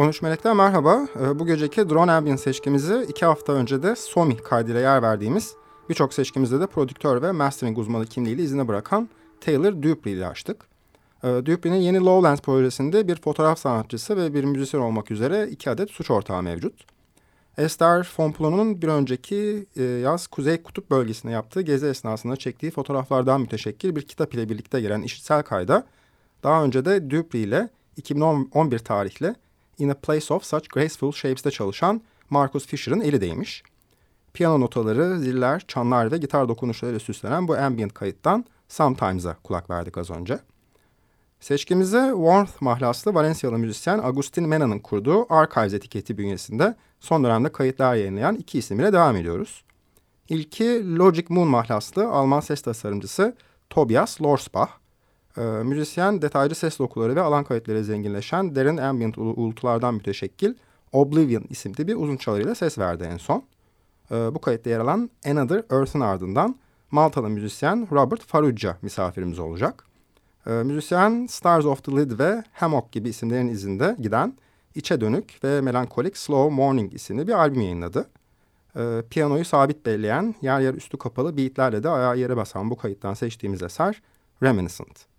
13 Melek'ten merhaba. Ee, bu geceki Drone Ambient seçkimizi iki hafta önce de Somi kaydıyla yer verdiğimiz birçok seçkimizde de prodüktör ve mastering uzmanı kimliğiyle izine bırakan Taylor Dupree ile açtık. Ee, Dupree'nin yeni Lowlands projesinde bir fotoğraf sanatçısı ve bir müzisyen olmak üzere iki adet suç ortağı mevcut. Esther Fonplo'nun bir önceki e, yaz Kuzey Kutup bölgesinde yaptığı gezi esnasında çektiği fotoğraflardan müteşekkil bir kitap ile birlikte gelen işitsel kayda daha önce de Dupree ile 2011 tarihli In a Place of Such Graceful Shapes'te çalışan Marcus Fisher'ın eli değmiş. Piyano notaları, ziller, çanlar ve gitar dokunuşlarıyla süslenen bu ambient kayıttan Sometimes'a kulak verdik az önce. Seçkimize Warmth mahlaslı Valencialı müzisyen Agustin Mena'nın kurduğu Archives etiketi bünyesinde son dönemde kayıtlar yayınlayan iki isim ile devam ediyoruz. İlki Logic Moon mahlaslı Alman ses tasarımcısı Tobias Lorsbach. Ee, müzisyen detaylı ses dokuları ve alan kayıtları zenginleşen derin ambient uğultulardan müteşekkil Oblivion isimli bir uzun çalarıyla ses verdi en son. Ee, bu kayıtta yer alan Another Earth'ın ardından Maltalı müzisyen Robert Farrugia misafirimiz olacak. Ee, müzisyen Stars of the Lid ve Hammock gibi isimlerin izinde giden içe dönük ve melankolik Slow Morning isimli bir albüm yayınladı. Ee, piyanoyu sabit belleyen, yer yer üstü kapalı beatlerle de ayağı yere basan bu kayıttan seçtiğimiz eser Reminiscent.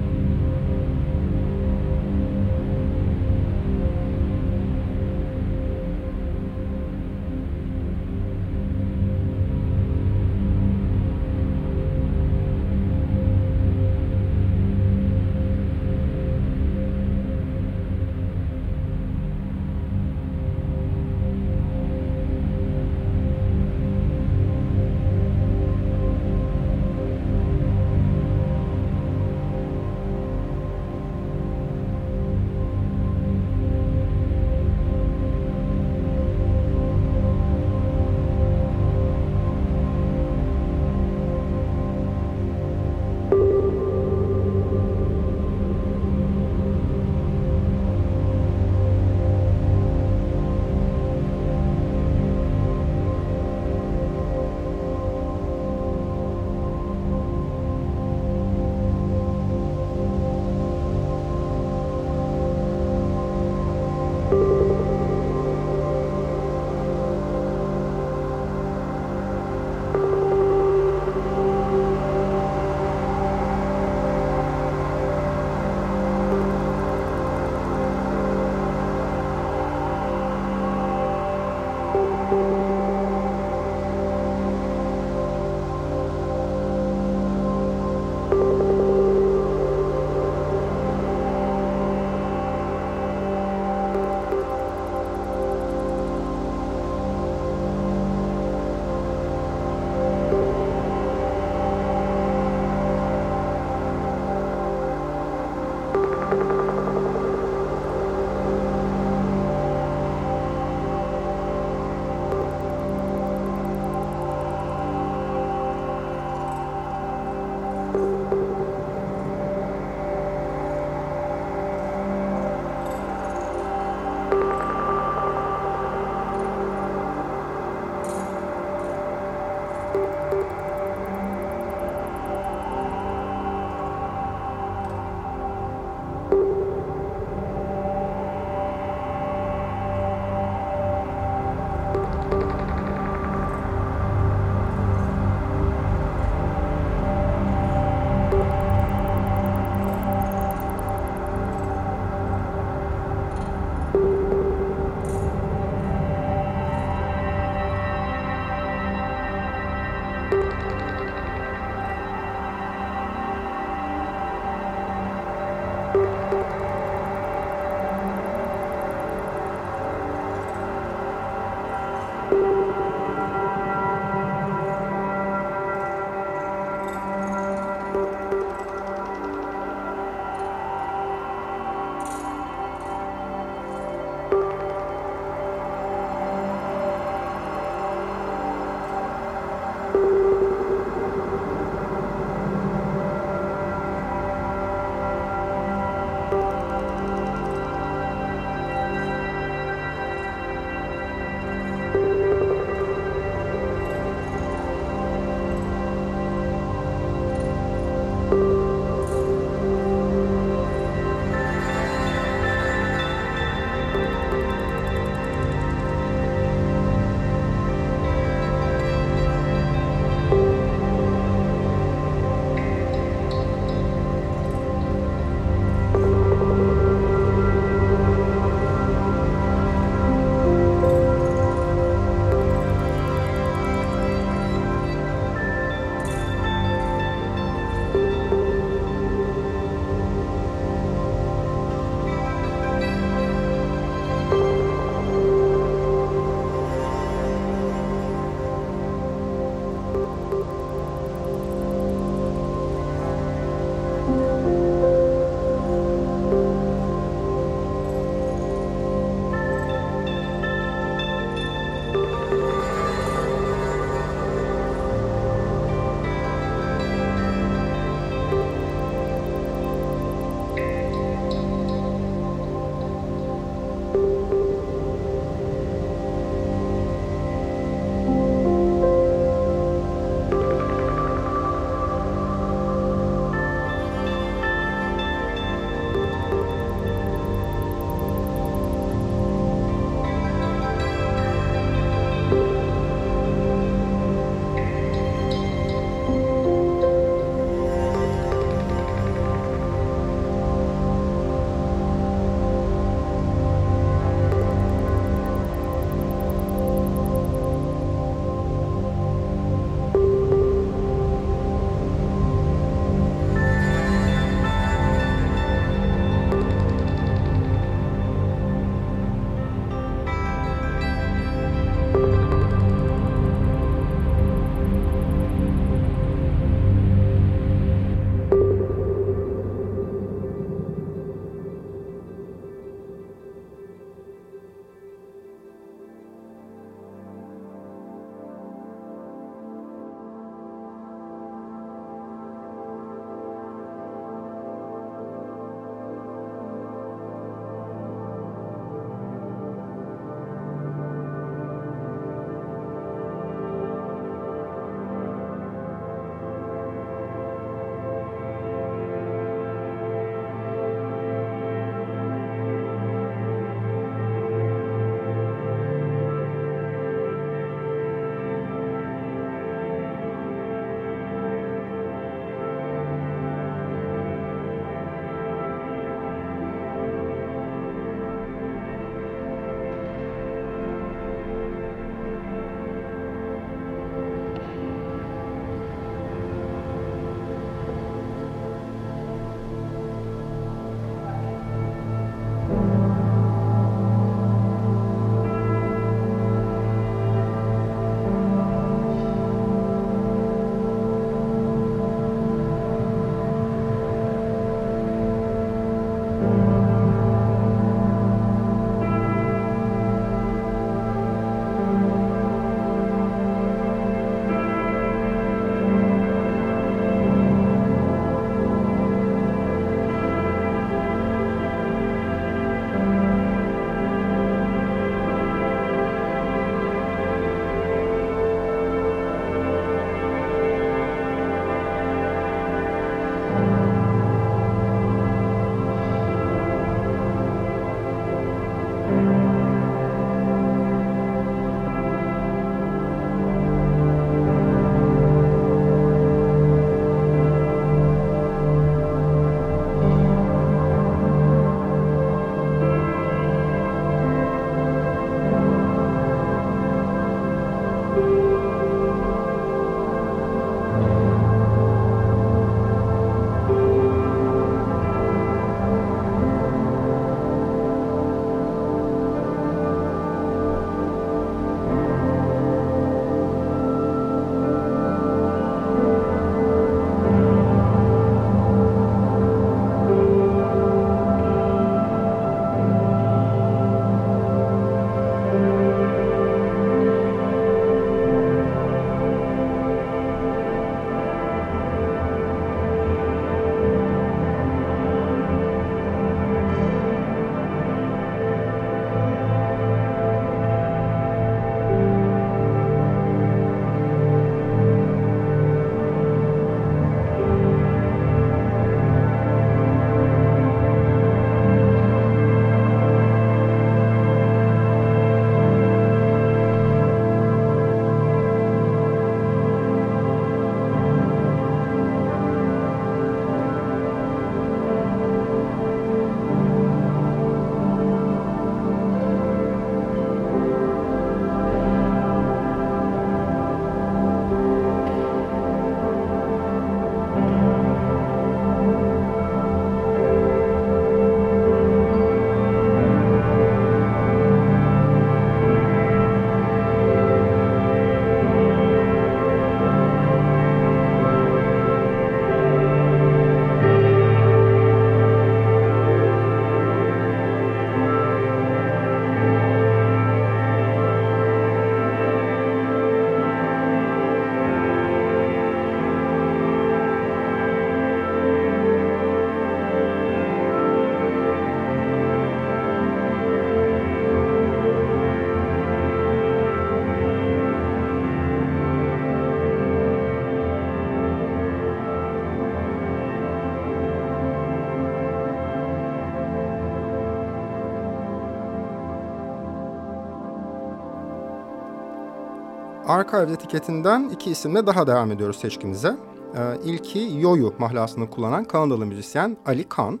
Archive etiketinden iki isimle daha devam ediyoruz seçkimize. Ee, ilki Yoyu mahlasını kullanan Kanadalı müzisyen Ali Khan.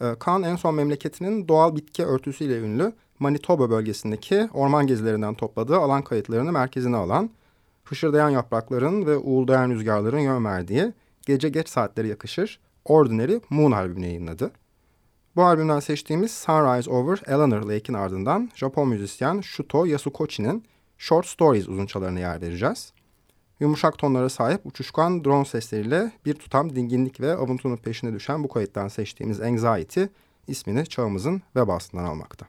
Ee, Khan en son memleketinin doğal bitki örtüsüyle ünlü Manitoba bölgesindeki orman gezilerinden topladığı alan kayıtlarını merkezine alan, hışırdayan yaprakların ve uğuldayan rüzgarların yön verdiği gece geç saatleri yakışır Ordinary Moon albümünü yayınladı. Bu albümden seçtiğimiz Sunrise Over Eleanor Lake'in ardından Japon müzisyen Shuto Yasukochi'nin Short Stories uzunçalarını yer vereceğiz. Yumuşak tonlara sahip uçuşkan drone sesleriyle bir tutam dinginlik ve avuntunun peşine düşen bu kayıttan seçtiğimiz Anxiety ismini çağımızın web aslından almakta.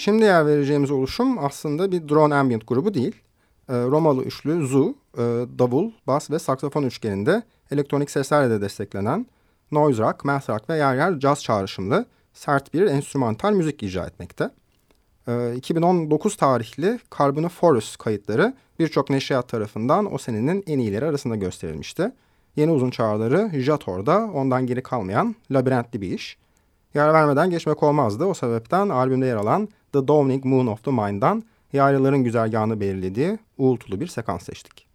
Şimdi yer vereceğimiz oluşum aslında bir drone ambient grubu değil. E, Romalı üçlü Zoo, e, davul, bas ve saksafon üçgeninde elektronik seslerle de desteklenen noise rock, math rock ve yer yer caz çağrışımlı sert bir enstrümantal müzik icra etmekte. E, 2019 tarihli Carboniferous kayıtları birçok neşriyat tarafından o senenin en iyileri arasında gösterilmişti. Yeni uzun çağrıları Jator'da ondan geri kalmayan labirentli bir iş. Yer vermeden geçmek olmazdı. O sebepten albümde yer alan The Dawning Moon of the Mind'dan yaylaların güzergahını belirlediği uğultulu bir sekans seçtik.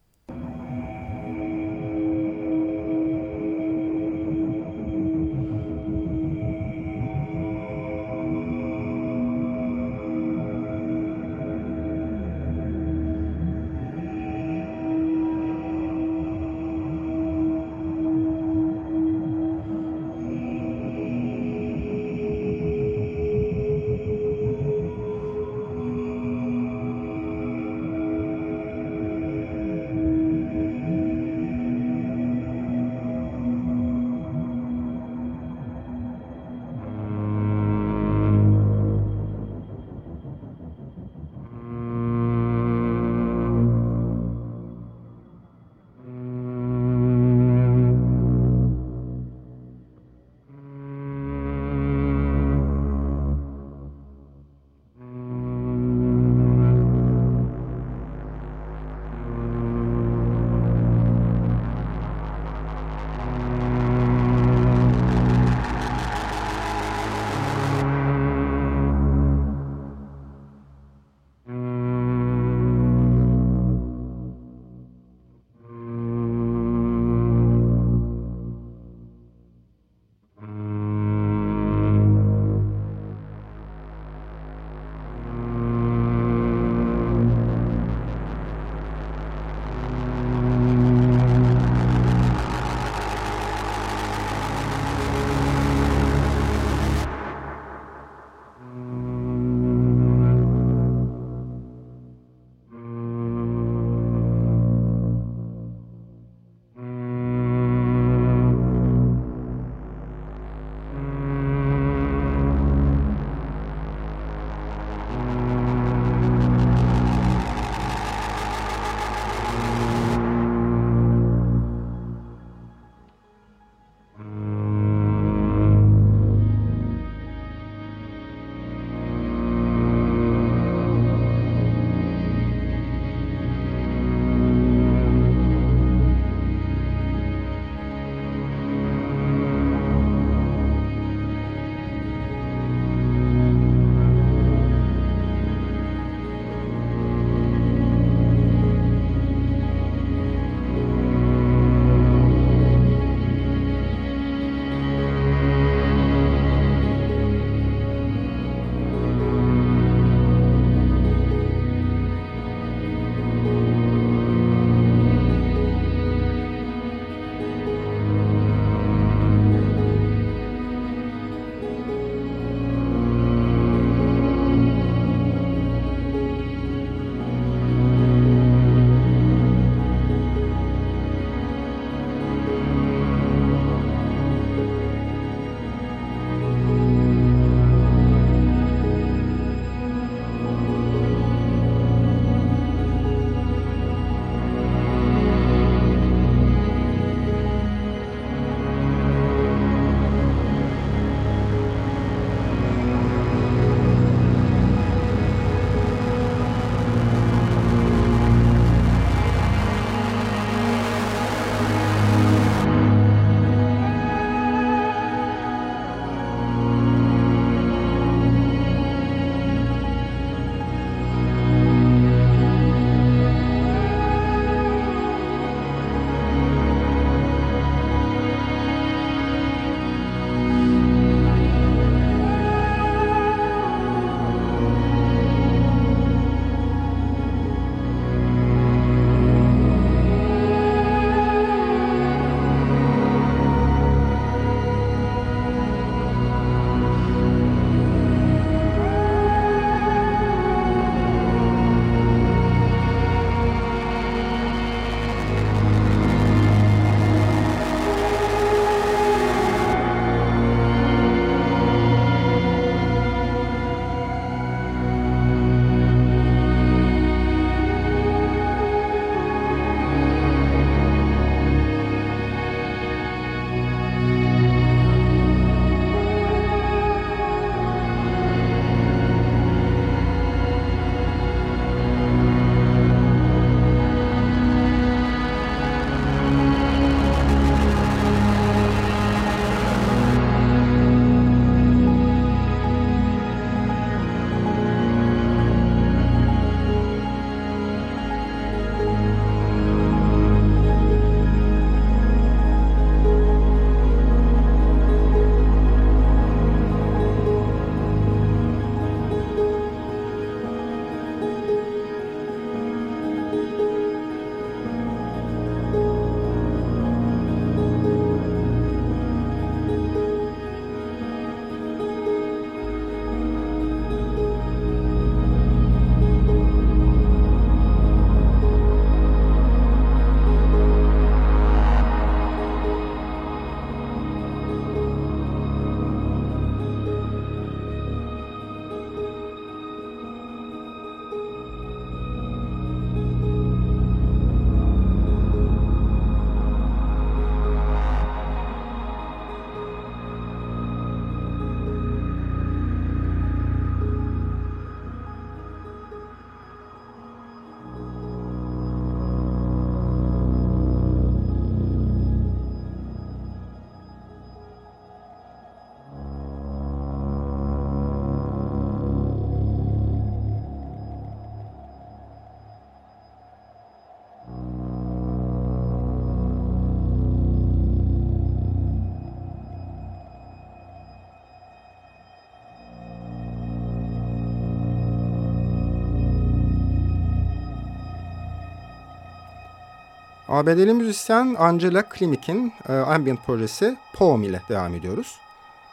ABD'li müzisyen Angela Klimik'in e, ambient projesi Poem ile devam ediyoruz.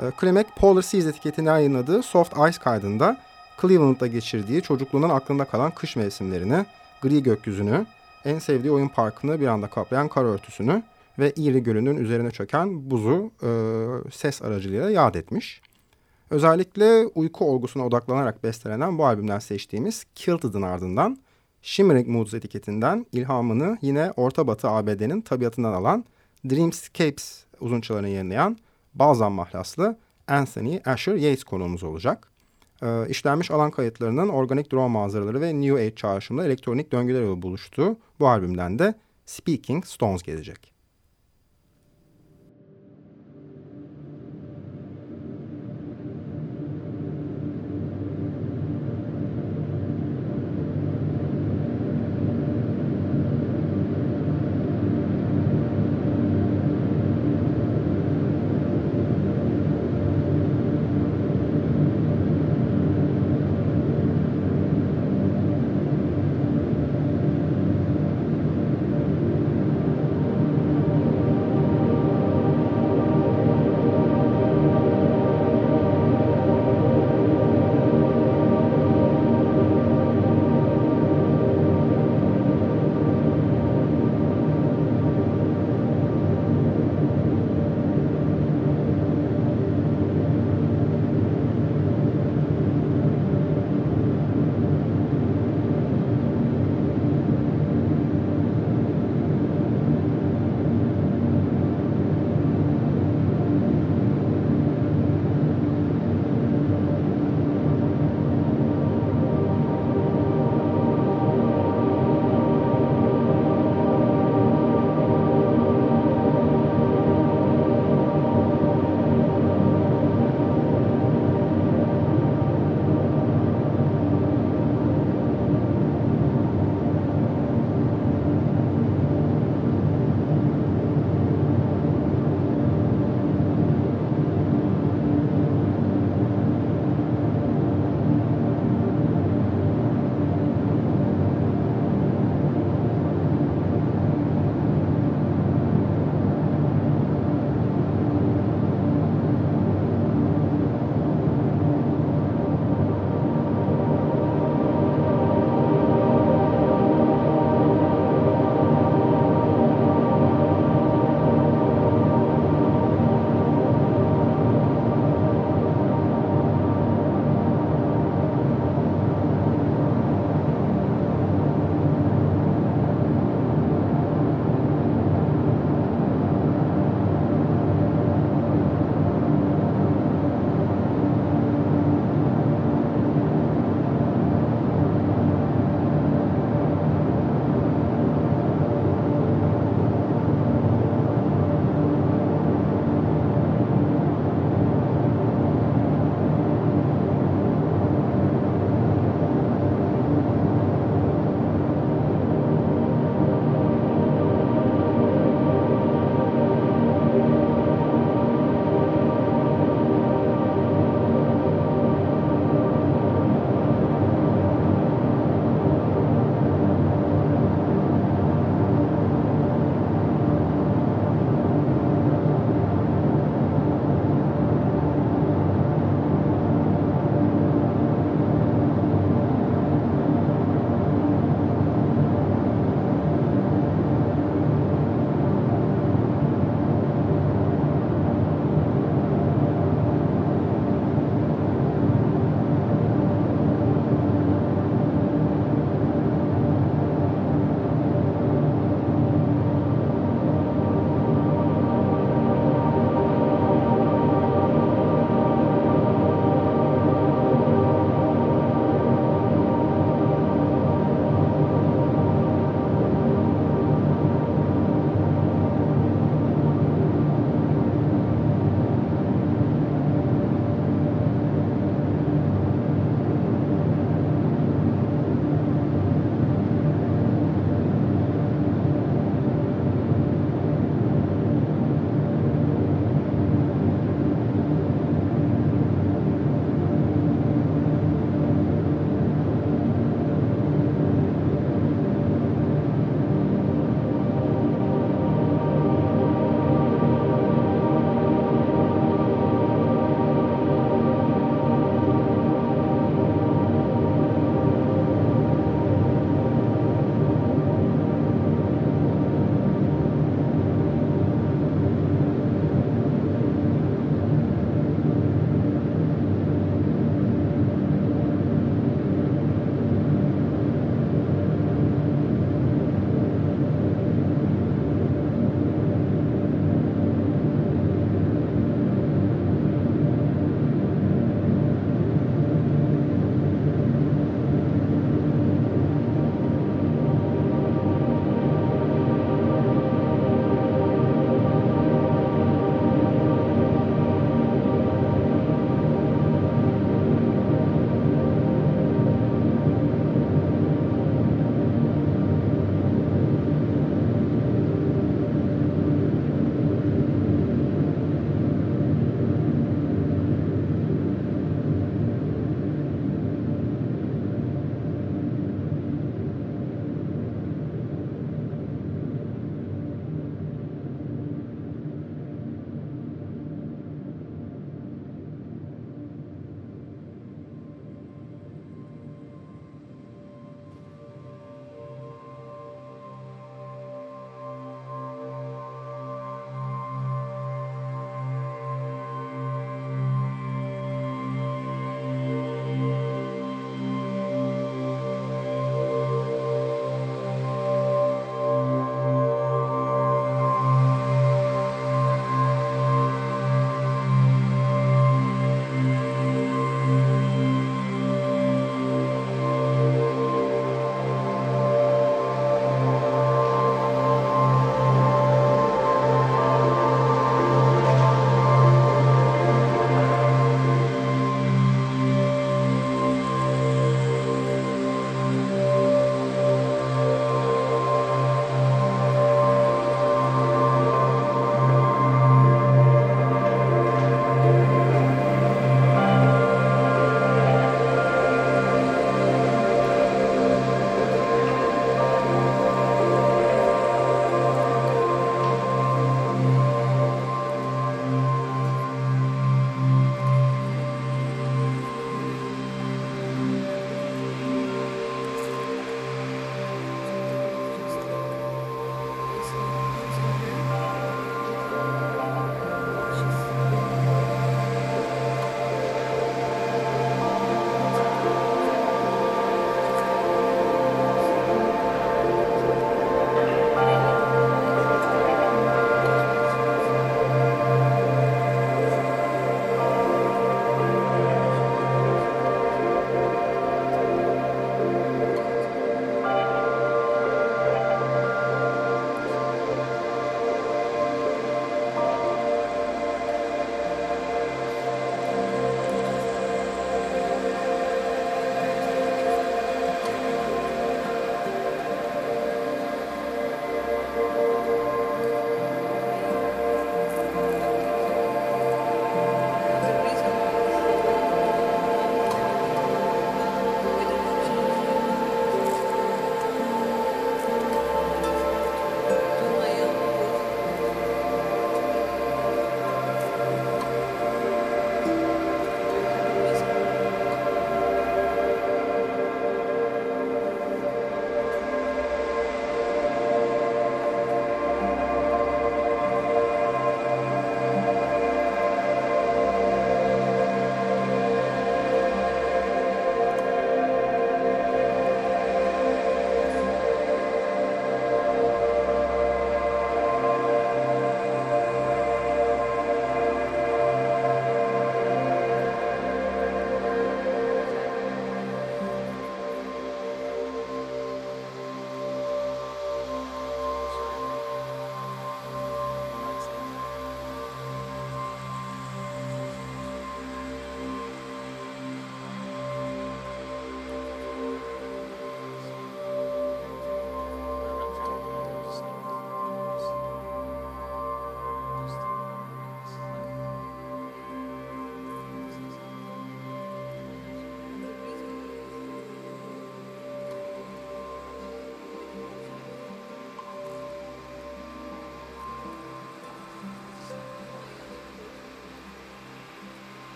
E, Klimek, Polar Seas etiketini yayınladığı Soft Ice kaydında Cleveland'da geçirdiği çocukluğunun aklında kalan kış mevsimlerini, gri gökyüzünü, en sevdiği oyun parkını bir anda kaplayan kar örtüsünü ve Erie Gölü'nün üzerine çöken buzu e, ses aracılığıyla yad etmiş. Özellikle uyku olgusuna odaklanarak bestelenen bu albümden seçtiğimiz Kilted'ın ardından Shimmering Moods etiketinden ilhamını yine Orta Batı ABD'nin tabiatından alan Dreamscapes uzunçalarını yayınlayan Balzam mahlaslı Anthony Asher Yates konuğumuz olacak. Ee, işlenmiş alan kayıtlarının organik drone manzaraları ve New Age çağrışımlı elektronik döngüler buluştuğu bu albümden de Speaking Stones gelecek.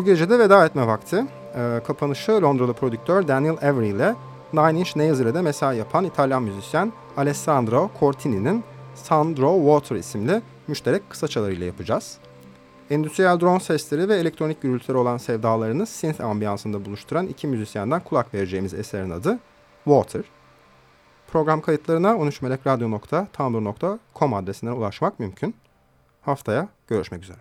Bu gece de veda etme vakti. E, kapanışı Londralı prodüktör Daniel Avery ile Nine Inch Nails ile de mesai yapan İtalyan müzisyen Alessandro Cortini'nin Sandro Water isimli müşterek kısaçalarıyla yapacağız. Endüstriyel drone sesleri ve elektronik gürültüleri olan sevdalarını synth ambiyansında buluşturan iki müzisyenden kulak vereceğimiz eserin adı Water. Program kayıtlarına 13melekradyo.tumblr.com adresinden ulaşmak mümkün. Haftaya görüşmek üzere.